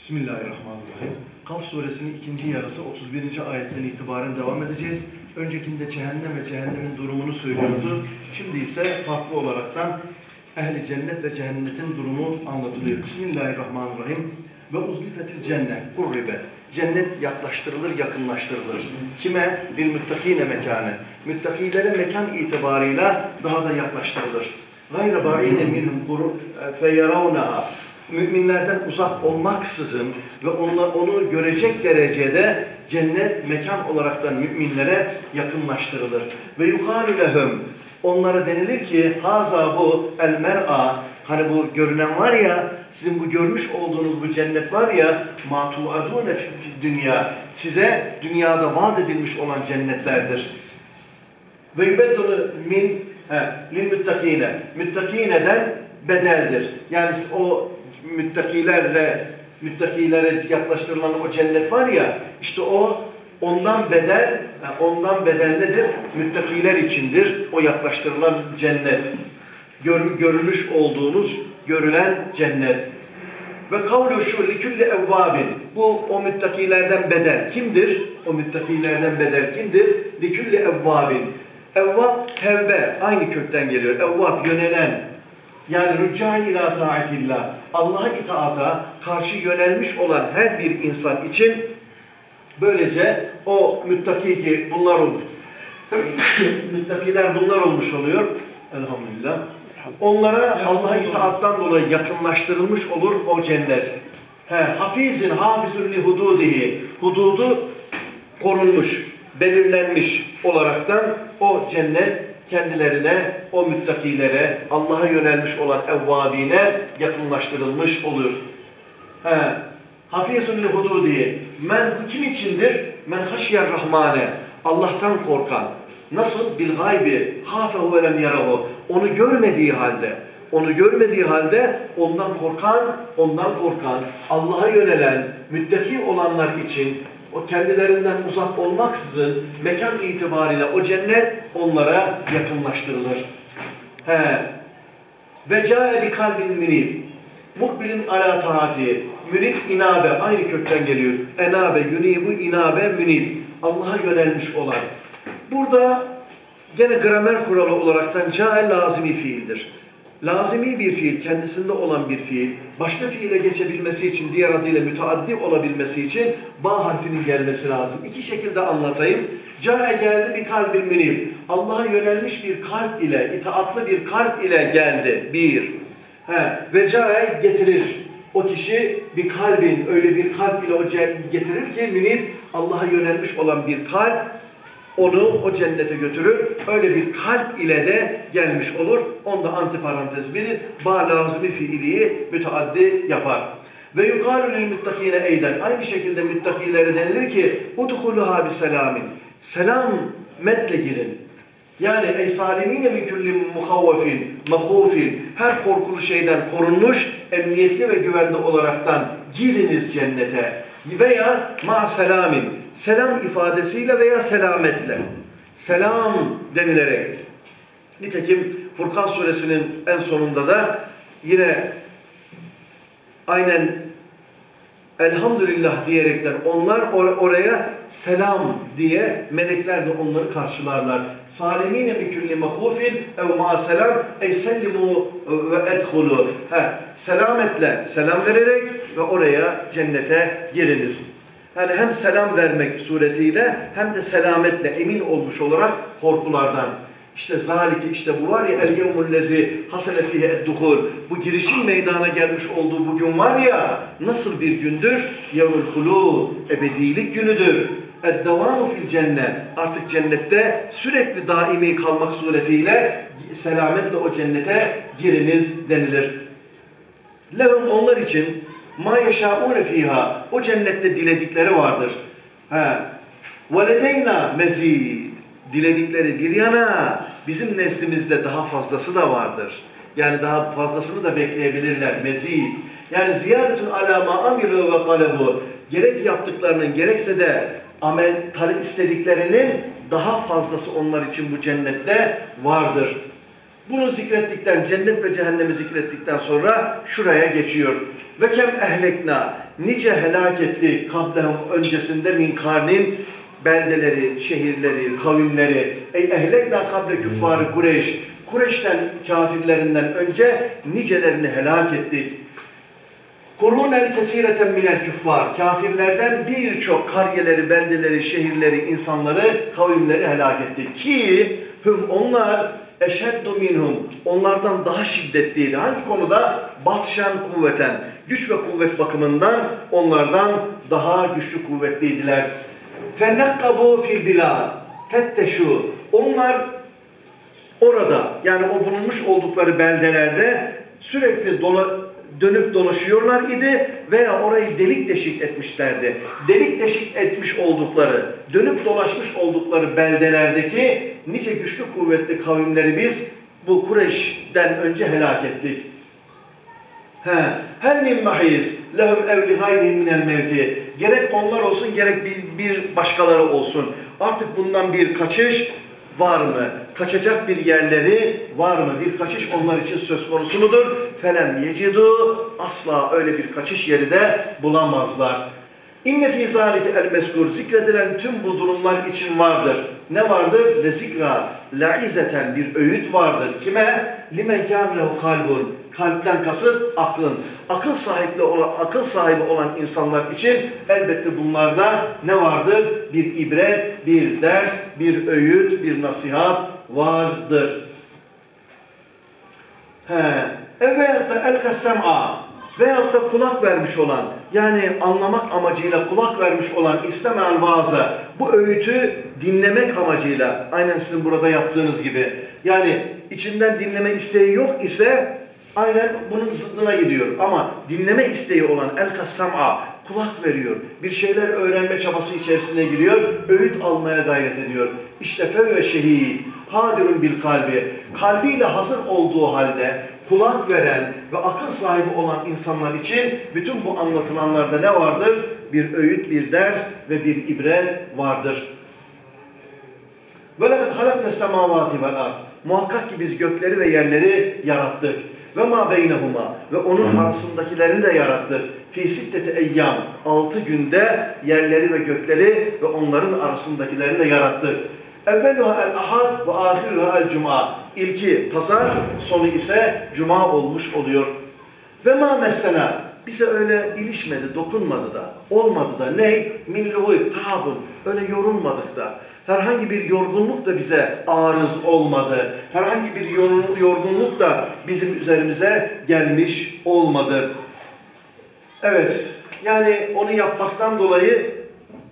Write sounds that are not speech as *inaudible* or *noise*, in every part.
Bismillahirrahmanirrahim. Kaf suresinin ikinci yarısı 31. ayetten itibaren devam edeceğiz. Öncekinde cehennem ve cehennemin durumunu söylüyordu. Şimdi ise farklı olaraktan ehli cennet ve cennetin durumu anlatılıyor. Bismillahirrahmanirrahim. Ve uzlifetil cennet kurribet. Cennet yaklaştırılır, yakınlaştırılır. Kime? Bil müttakine mekâne. Müttakilere mekan itibarıyla daha da yaklaştırılır. Gayre ba'iden minhum kuru feyaravnaha müminlerden uzak olmaksızın ve onla, onu görecek derecede cennet mekan olaraktan müminlere yakınlaştırılır. Ve yukarı lehum onlara denilir ki haza bu el mer'a hani bu görünen var ya sizin bu görmüş olduğunuz bu cennet var ya matuadune dünya size dünyada vaat edilmiş olan cennetlerdir. Ve yubeddulu min lil müttakine müttakineden bedeldir. Yani o müttakilerle müttakilere yaklaştırılan o cennet var ya işte o ondan bedel ondan bedel nedir? Müttakiler içindir. O yaklaştırılan cennet. Gör, görülmüş olduğunuz görülen cennet. Ve kavlu şu likülli evvabin. Bu o müttakilerden bedel. Kimdir? O müttakilerden bedel kimdir? Likülli evvabin. Evvab tevbe. Aynı kökten geliyor. Evvab yönelen, yani rüccan ila taatillah. Allah'a itaata karşı yönelmiş olan her bir insan için böylece o müttaki ki bunlar olur. *laughs* Müttakiler bunlar olmuş oluyor. Elhamdülillah. Onlara Allah'a itaattan dolayı yakınlaştırılmış olur o cennet. He, hafizin hafizun li hududihi. Hududu korunmuş, belirlenmiş olaraktan o cennet kendilerine, o müttakilere, Allah'a yönelmiş olan evvabine yakınlaştırılmış olur. He. Hafizun li hududi. Men bu kim içindir? Men haşyer rahmane. Allah'tan korkan. Nasıl? Bil gaybi. Hafehu ve yarahu. Onu görmediği halde, onu görmediği halde ondan korkan, ondan korkan, Allah'a yönelen, müttaki olanlar için o kendilerinden uzak olmaksızın mekan itibariyle o cennet onlara yakınlaştırılır. He. Ve cae bi kalbin münib. Mukbilin ala taati. Münib inabe. Aynı kökten geliyor. Enabe, yunibu, inabe, münib. Allah'a yönelmiş olan. Burada gene gramer kuralı olaraktan cae lazimi fiildir. Lazimi bir fiil, kendisinde olan bir fiil, başka fiile geçebilmesi için, diğer adıyla müteaddi olabilmesi için ba harfinin gelmesi lazım. İki şekilde anlatayım. Cae geldi bir kalbin münib. Allah'a yönelmiş bir kalp ile, itaatlı bir kalp ile geldi. Bir. He. Ve cae getirir. O kişi bir kalbin, öyle bir kalp ile o getirir ki münib, Allah'a yönelmiş olan bir kalp, onu o cennete götürür. Öyle bir kalp ile de gelmiş olur. Onda antiparantez bilin. Ba lazimi fiiliyi müteaddi yapar. Ve yukarı lil müttakine eyden. Aynı şekilde müttakilere denilir ki udhuluha bi selamin. Selam metle girin. Yani ey salimine min külli muhavvefin, mahufin, her korkulu şeyden korunmuş, emniyetli ve güvende olaraktan giriniz cennete. Veya ma selamin, selam ifadesiyle veya selametle. Selam denilerek. Nitekim Furkan suresinin en sonunda da yine aynen elhamdülillah diyerekten onlar or oraya selam diye melekler de onları karşılarlar. Salimine bi kulli mahufin ev ma selam ey sellimu ve edhulu. Ha, selametle selam vererek ve oraya cennete giriniz. Yani hem selam vermek suretiyle hem de selametle emin olmuş olarak korkulardan. İşte zalike işte bu var ya el yevmul lezi hasele fihi edduhul. Bu girişin meydana gelmiş olduğu bugün var ya nasıl bir gündür? Yevmul hulu ebedilik günüdür. Eddevamu fil cennet. Artık cennette sürekli daimi kalmak suretiyle selametle o cennete giriniz denilir. Lehum onlar için ma yeşâûne fiha. O cennette diledikleri vardır. He. Veledeyna mezîd diledikleri bir yana bizim neslimizde daha fazlası da vardır. Yani daha fazlasını da bekleyebilirler. Mezid. Yani ziyadetun ala ma amilu ve talebu. Gerek yaptıklarının gerekse de amel istediklerinin daha fazlası onlar için bu cennette vardır. Bunu zikrettikten, cennet ve cehennemi zikrettikten sonra şuraya geçiyor. Ve kem ehlekna, nice helak etti kablehum öncesinde min karnin beldeleri, şehirleri, kavimleri. Ey ehlekna kable küffarı Kureyş, Kureyş'ten kafirlerinden önce nicelerini helak ettik. Kurunen kesireten minel küffar. Kafirlerden birçok karyeleri, beldeleri, şehirleri, insanları, kavimleri helak ettik. Ki hüm onlar eşeddu minhum. Onlardan daha şiddetliydi. Hangi konuda? Batşan kuvveten. Güç ve kuvvet bakımından onlardan daha güçlü kuvvetliydiler. Fennekkabu fil bilad. Fetteşu. Onlar orada yani o bulunmuş oldukları beldelerde sürekli dola, dönüp dolaşıyorlar idi veya orayı delik deşik etmişlerdi. Delik deşik etmiş oldukları, dönüp dolaşmış oldukları beldelerdeki nice güçlü kuvvetli kavimleri biz bu Kureyş'den önce helak ettik. He, hel min mahiz lehum evli gayrihim minel mevti. Gerek onlar olsun gerek bir, bir başkaları olsun. Artık bundan bir kaçış var mı? Kaçacak bir yerleri var mı? Bir kaçış onlar için söz konusu mudur? Felem yecidu asla öyle bir kaçış yeri de bulamazlar. İnne fî zâlike el meskur zikredilen tüm bu durumlar için vardır. Ne vardır? Le zikra laizeten bir öğüt vardır. Kime? Limen kâmlehu kalbun. Kalpten kasıt aklın. Akıl sahibi olan akıl sahibi olan insanlar için elbette bunlarda ne vardır? Bir ibret, bir ders, bir öğüt, bir nasihat vardır. He. Evet el kassem'a veyahut da kulak vermiş olan, yani anlamak amacıyla kulak vermiş olan istemeyen vaazı, bu öğütü dinlemek amacıyla, aynen sizin burada yaptığınız gibi, yani içinden dinleme isteği yok ise, aynen bunun zıddına gidiyor. Ama dinleme isteği olan el kassam'a, kulak veriyor, bir şeyler öğrenme çabası içerisine giriyor, öğüt almaya gayret ediyor. İşte fev ve şehid, hadirun bir kalbi, kalbiyle hazır olduğu halde kulak veren ve akıl sahibi olan insanlar için bütün bu anlatılanlarda ne vardır? Bir öğüt, bir ders ve bir ibret vardır. وَلَقَدْ خَلَقْنَا السَّمَاوَاتِ وَالْاَرْضِ Muhakkak ki biz gökleri ve yerleri yarattık. Ve ma beynehuma ve onun arasındakilerini de yarattık. Fi sitteti eyyam altı günde yerleri ve gökleri ve onların arasındakilerini de yarattık. Evveluha el ahad ve ahiruha el cuma. İlki pazar, sonu ise cuma olmuş oluyor. Ve ma mesela bize öyle ilişmedi, dokunmadı da, olmadı da ne? Min luhub, tahabun. Öyle yorulmadık da. Herhangi bir yorgunluk da bize arız olmadı. Herhangi bir yorgunluk da bizim üzerimize gelmiş olmadı. Evet, yani onu yapmaktan dolayı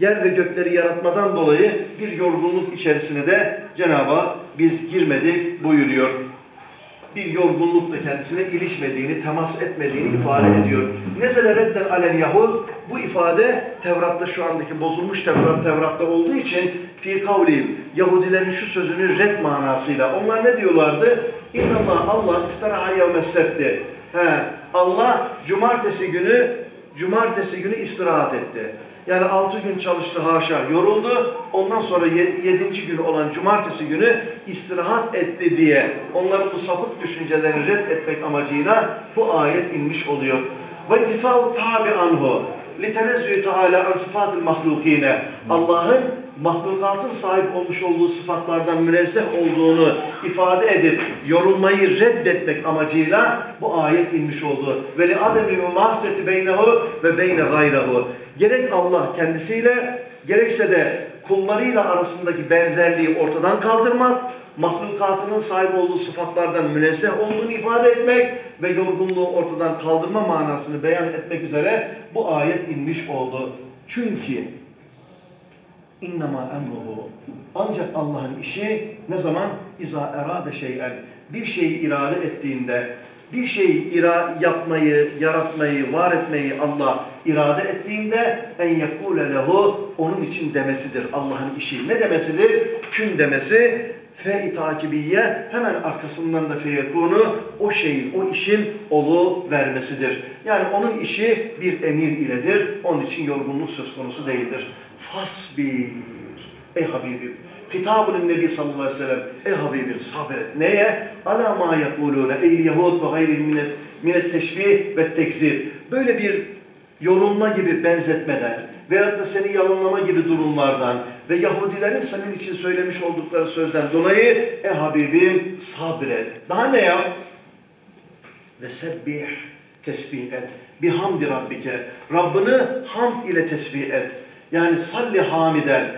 yer ve gökleri yaratmadan dolayı bir yorgunluk içerisine de Cenab-ı Hak biz girmedik buyuruyor. Bir yorgunluk da kendisine ilişmediğini, temas etmediğini ifade ediyor. Nezele redden alen yahud bu ifade Tevrat'ta şu andaki bozulmuş Tevrat, Tevrat'ta olduğu için fi kavlihim Yahudilerin şu sözünü red manasıyla. Onlar ne diyorlardı? İnnallah Allah istiraha yevmessebti. He, Allah cumartesi günü cumartesi günü istirahat etti. Yani altı gün çalıştı haşa, yoruldu. Ondan sonra yedinci gün olan cumartesi günü istirahat etti diye onların bu sapık düşüncelerini reddetmek amacıyla bu ayet inmiş oluyor. Ve intifa'u tabi anhu litenezzühü teala an sıfatil mahlukine Allah'ın mahlukatın sahip olmuş olduğu sıfatlardan münezzeh olduğunu ifade edip yorulmayı reddetmek amacıyla bu ayet inmiş oldu. Ve li ademi mahseti beynehu ve beyne gayrehu. Gerek Allah kendisiyle gerekse de kullarıyla arasındaki benzerliği ortadan kaldırmak, mahlukatının sahip olduğu sıfatlardan münezzeh olduğunu ifade etmek ve yorgunluğu ortadan kaldırma manasını beyan etmek üzere bu ayet inmiş oldu. Çünkü İnnemâ emruhu. Ancak Allah'ın işi ne zaman? İza erade şeyen. Bir şeyi irade ettiğinde, bir şeyi ira yapmayı, yaratmayı, var etmeyi Allah irade ettiğinde en yekule lehu onun için demesidir Allah'ın işi. Ne demesidir? Kün demesi fe takibiye hemen arkasından da feyekunu o şeyin, o işin olu vermesidir. Yani onun işi bir emir iledir. Onun için yorgunluk söz konusu değildir. Fasbir. Ey Habibim Hitabun Nebi sallallahu aleyhi ve sellem. Ey Habibim sabret. Neye? Ala ma yekulune ey yahud ve gayri minet, minet teşbih ve tekzir. Böyle bir yorulma gibi benzetmeden veyahut da seni yalanlama gibi durumlardan ve Yahudilerin senin için söylemiş oldukları sözden dolayı ey Habibim sabret. Daha ne yap? Ve sebbih, tesbih et. Bihamdi Rabbike. Rabbini hamd ile tesbih et. Yani salli hamiden,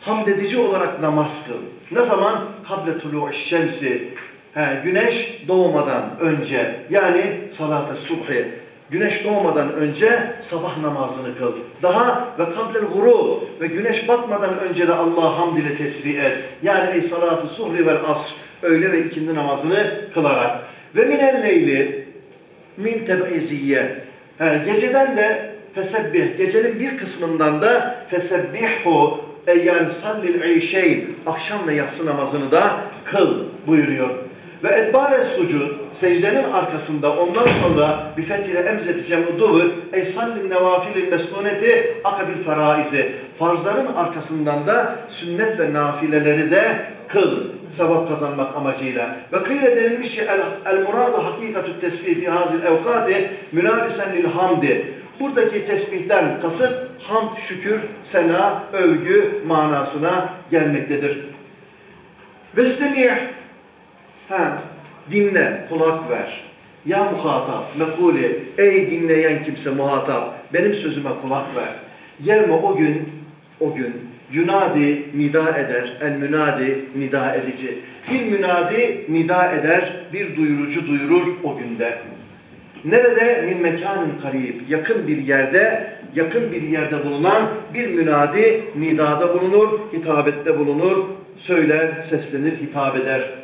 hamd edici olarak namaz kıl. Ne zaman? Kable tulu'u şemsi. He, güneş doğmadan önce yani salat-ı subhi. Güneş doğmadan önce sabah namazını kıl. Daha ve kablel gurub ve güneş batmadan önce de Allah hamd ile tesbih et. Yani ey salatı suhri vel asr öğle ve ikindi namazını kılarak. Ve minel leyli min teb'iziyye. He, geceden de fesebbih, gecenin bir kısmından da fesebbihu yani sallil işeyn, akşam ve yatsı namazını da kıl buyuruyor. Ve edbare sucud, secdenin arkasında ondan sonra bir fethiyle emzeti cem'u duvur, ey sallin nevafilil mesnuneti akabil feraizi. Farzların arkasından da sünnet ve nafileleri de kıl, sevap kazanmak amacıyla. Ve kıyle denilmiş ki el, el muradu hakikatü tesbih fi hazil evkati münabisen lil hamdi. Buradaki tesbihten kasıt hamd, şükür, sena, övgü manasına gelmektedir. Vestemih Ha, dinle, kulak ver. Ya muhatap, mekuli, ey dinleyen kimse muhatap, benim sözüme kulak ver. Yevme o gün, o gün, yunadi nida eder, el münadi nida edici. Bir münadi nida eder, bir duyurucu duyurur o günde. Nerede? Min mekanın karib, yakın bir yerde, yakın bir yerde bulunan bir münadi nidada bulunur, hitabette bulunur, söyler, seslenir, hitap eder.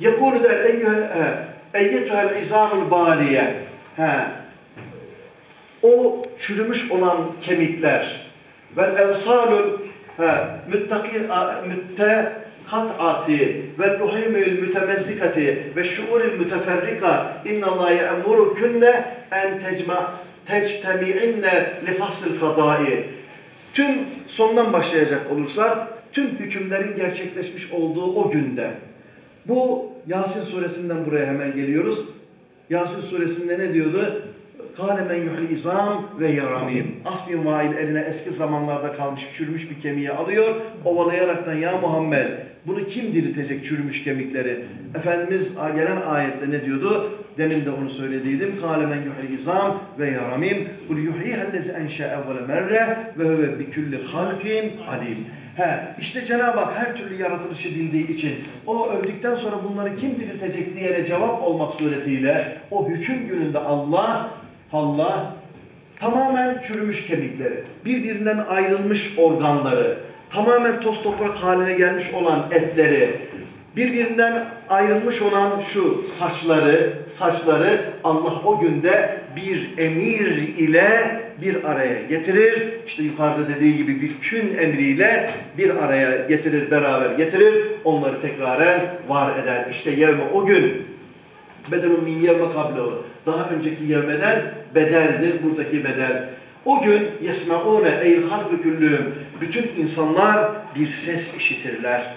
Yekûlu der eyyetühel izamul baliye. He. O çürümüş olan kemikler ve evsalul müttaki müttekat'ati ve luhimül mütemezzikati ve şuuril müteferrika innallâhe emuru künne en tecma tectemi'inne li faslil kadai. Tüm sondan başlayacak olursak tüm hükümlerin gerçekleşmiş olduğu o günde bu Yasin suresinden buraya hemen geliyoruz. Yasin suresinde ne diyordu? Kâle men yuhli izam ve yaramim. Asmin vail eline eski zamanlarda kalmış çürümüş bir kemiği alıyor. Ovalayaraktan ya Muhammed bunu kim diriltecek çürümüş kemikleri? Efendimiz gelen ayette ne diyordu? Demin de onu söylediydim. Kâle men yuhli izam ve yaramim. Kul yuhihellezi enşe evvele merre ve huve bi kulli halkin alim. He, işte Cenab-ı Hak her türlü yaratılışı bildiği için o öldükten sonra bunları kim diriltecek diyene cevap olmak suretiyle o hüküm gününde Allah Allah tamamen çürümüş kemikleri, birbirinden ayrılmış organları, tamamen toz toprak haline gelmiş olan etleri, birbirinden ayrılmış olan şu saçları, saçları Allah o günde bir emir ile bir araya getirir. İşte yukarıda dediği gibi bir kün emriyle bir araya getirir, beraber getirir. Onları tekraren var eder. İşte yevme o gün bedelun min yevme kablehu. Daha önceki yevmeden bedeldir buradaki bedel. O gün yesmeune eyl halkı küllüğüm. Bütün insanlar bir ses işitirler.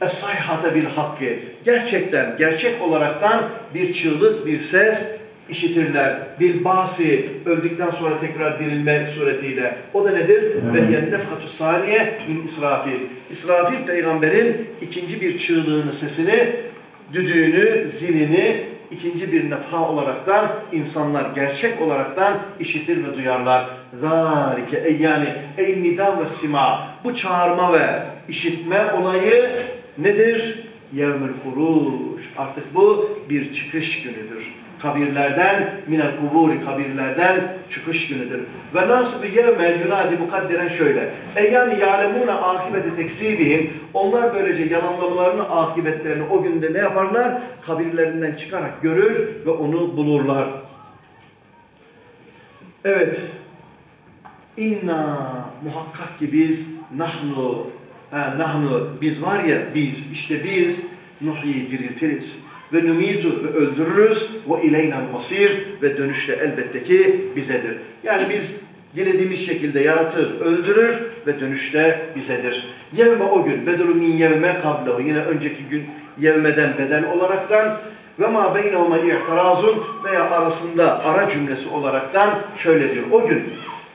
Es-sayhate bil hakkı. Gerçekten, gerçek olaraktan bir çığlık, bir ses işitirler. Bil basi öldükten sonra tekrar dirilme suretiyle. O da nedir? Ve yennefkatü saniye min İsrafil. İsrafil peygamberin ikinci bir çığlığını, sesini, düdüğünü, zilini ikinci bir nefha olaraktan insanlar gerçek olaraktan işitir ve duyarlar. Zalike ey yani ey nida ve sima bu çağırma ve işitme olayı nedir? Yevmül huruş. Artık bu bir çıkış günüdür kabirlerden minel kuburi kabirlerden çıkış günüdür. Ve nasıl bir yevmel yunadi mukadderen şöyle. E yani yalemuna akibeti teksibihim. Onlar böylece yalanlamalarını akibetlerini o günde ne yaparlar? Kabirlerinden çıkarak görür ve onu bulurlar. Evet. İnna muhakkak ki biz nahnu ha, nahnu biz var ya biz işte biz nuhyi diriltiriz ve numitu ve öldürürüz ve ileyna masir ve dönüşte elbette ki bizedir. Yani biz dilediğimiz şekilde yaratır, öldürür ve dönüşte bizedir. Yevme o gün, bedru min yevme kablehu, yine önceki gün yevmeden beden olaraktan ve ma beynehuma i'tirazun veya arasında ara cümlesi olaraktan şöyle diyor. O gün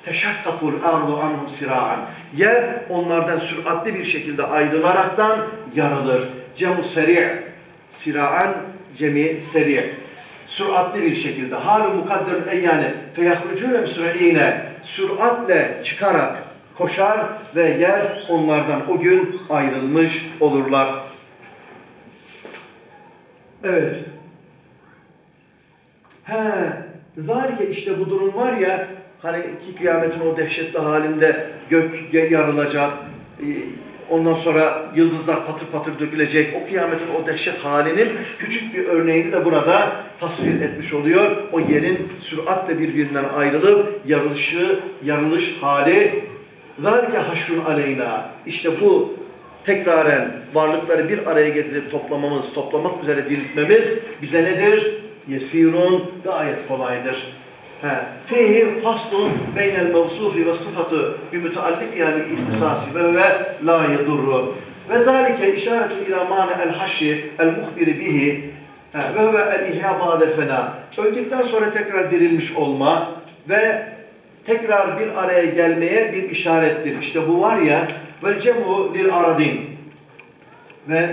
teşakkakul ardu anhum sira'an. Yer onlardan süratli bir şekilde ayrılaraktan yarılır. Cemu seri' sira'an cemi seri' süratli bir şekilde halu mukadderun eyyane feyahrucune müsre'ine süratle çıkarak koşar ve yer onlardan o gün ayrılmış olurlar. Evet. He, zalike işte bu durum var ya hani ki kıyametin o dehşetli halinde gök yarılacak, e, ondan sonra yıldızlar patır patır dökülecek. O kıyametin o dehşet halinin küçük bir örneğini de burada tasvir etmiş oluyor. O yerin süratle birbirinden ayrılıp yarılışı, yarılış hali. Zalike haşrun aleyna. İşte bu tekraren varlıkları bir araya getirip toplamamız, toplamak üzere diriltmemiz bize nedir? Yesirun gayet kolaydır. Fihi faslun beynel mevsufi ve sıfatı bir müteallik yani ihtisasi ve ve la yedurru. Ve zalike işaretu ila mane el haşi el muhbiri bihi ve ve el ihya ba'del fena. Öldükten sonra tekrar dirilmiş olma ve tekrar bir araya gelmeye bir işarettir. İşte bu var ya vel cemu lil aradin ve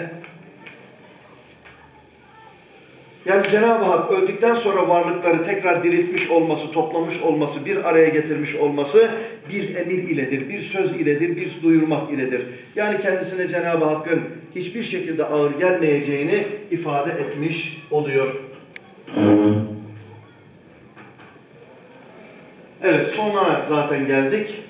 yani Cenab-ı Hak öldükten sonra varlıkları tekrar diriltmiş olması, toplamış olması, bir araya getirmiş olması bir emir iledir, bir söz iledir, bir duyurmak iledir. Yani kendisine Cenab-ı Hakk'ın hiçbir şekilde ağır gelmeyeceğini ifade etmiş oluyor. Evet, sonuna zaten geldik.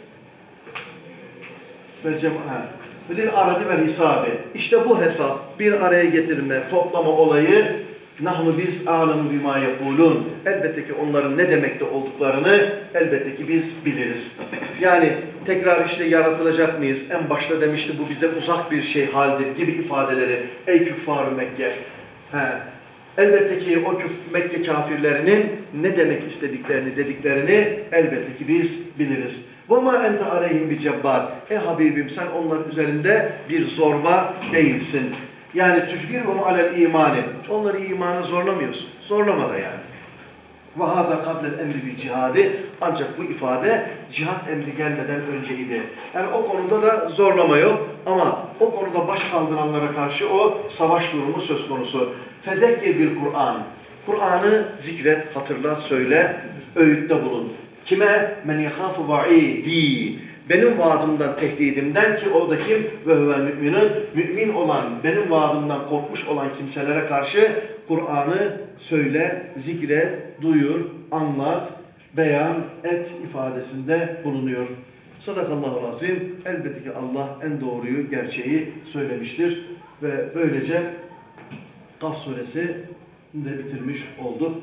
Ve cemaat. Bilin aradı ve hisabi. İşte bu hesap, bir araya getirme, toplama olayı Nahnu biz alemu bima yekulun. Elbette ki onların ne demekte olduklarını elbette ki biz biliriz. Yani tekrar işte yaratılacak mıyız? En başta demişti bu bize uzak bir şey haldir gibi ifadeleri. Ey küffar Mekke. He. Elbette ki o küf Mekke kafirlerinin ne demek istediklerini, dediklerini elbette ki biz biliriz. وَمَا اَنْتَ عَلَيْهِمْ بِجَبَّارٍ Ey Habibim sen onların üzerinde bir zorba değilsin. Yani tücbirhum alel imani. Onları imana zorlamıyorsun. Zorlama da yani. Ve haza kablel emri bil cihadi. Ancak bu ifade cihat emri gelmeden önceydi. Yani o konuda da zorlama yok. Ama o konuda baş kaldıranlara karşı o savaş durumu söz konusu. Fedekkir bir Kur'an. Kur'an'ı zikret, hatırlat, söyle, öğütte bulun. Kime? Men yehâfu va'idi benim vaadimden, tehdidimden ki o da kim? Ve huvel müminin, mümin olan, benim vaadimden korkmuş olan kimselere karşı Kur'an'ı söyle, zikret, duyur, anlat, beyan et ifadesinde bulunuyor. Sadakallahu azim. Elbette ki Allah en doğruyu, gerçeği söylemiştir. Ve böylece Kaf suresi de bitirmiş olduk.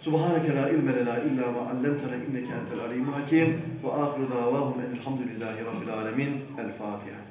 Subhaneke la ilme lena illa ma allamtana inneke entel alimul hakim ve ahiru davahum elhamdülillahi rabbil alamin. El Fatiha.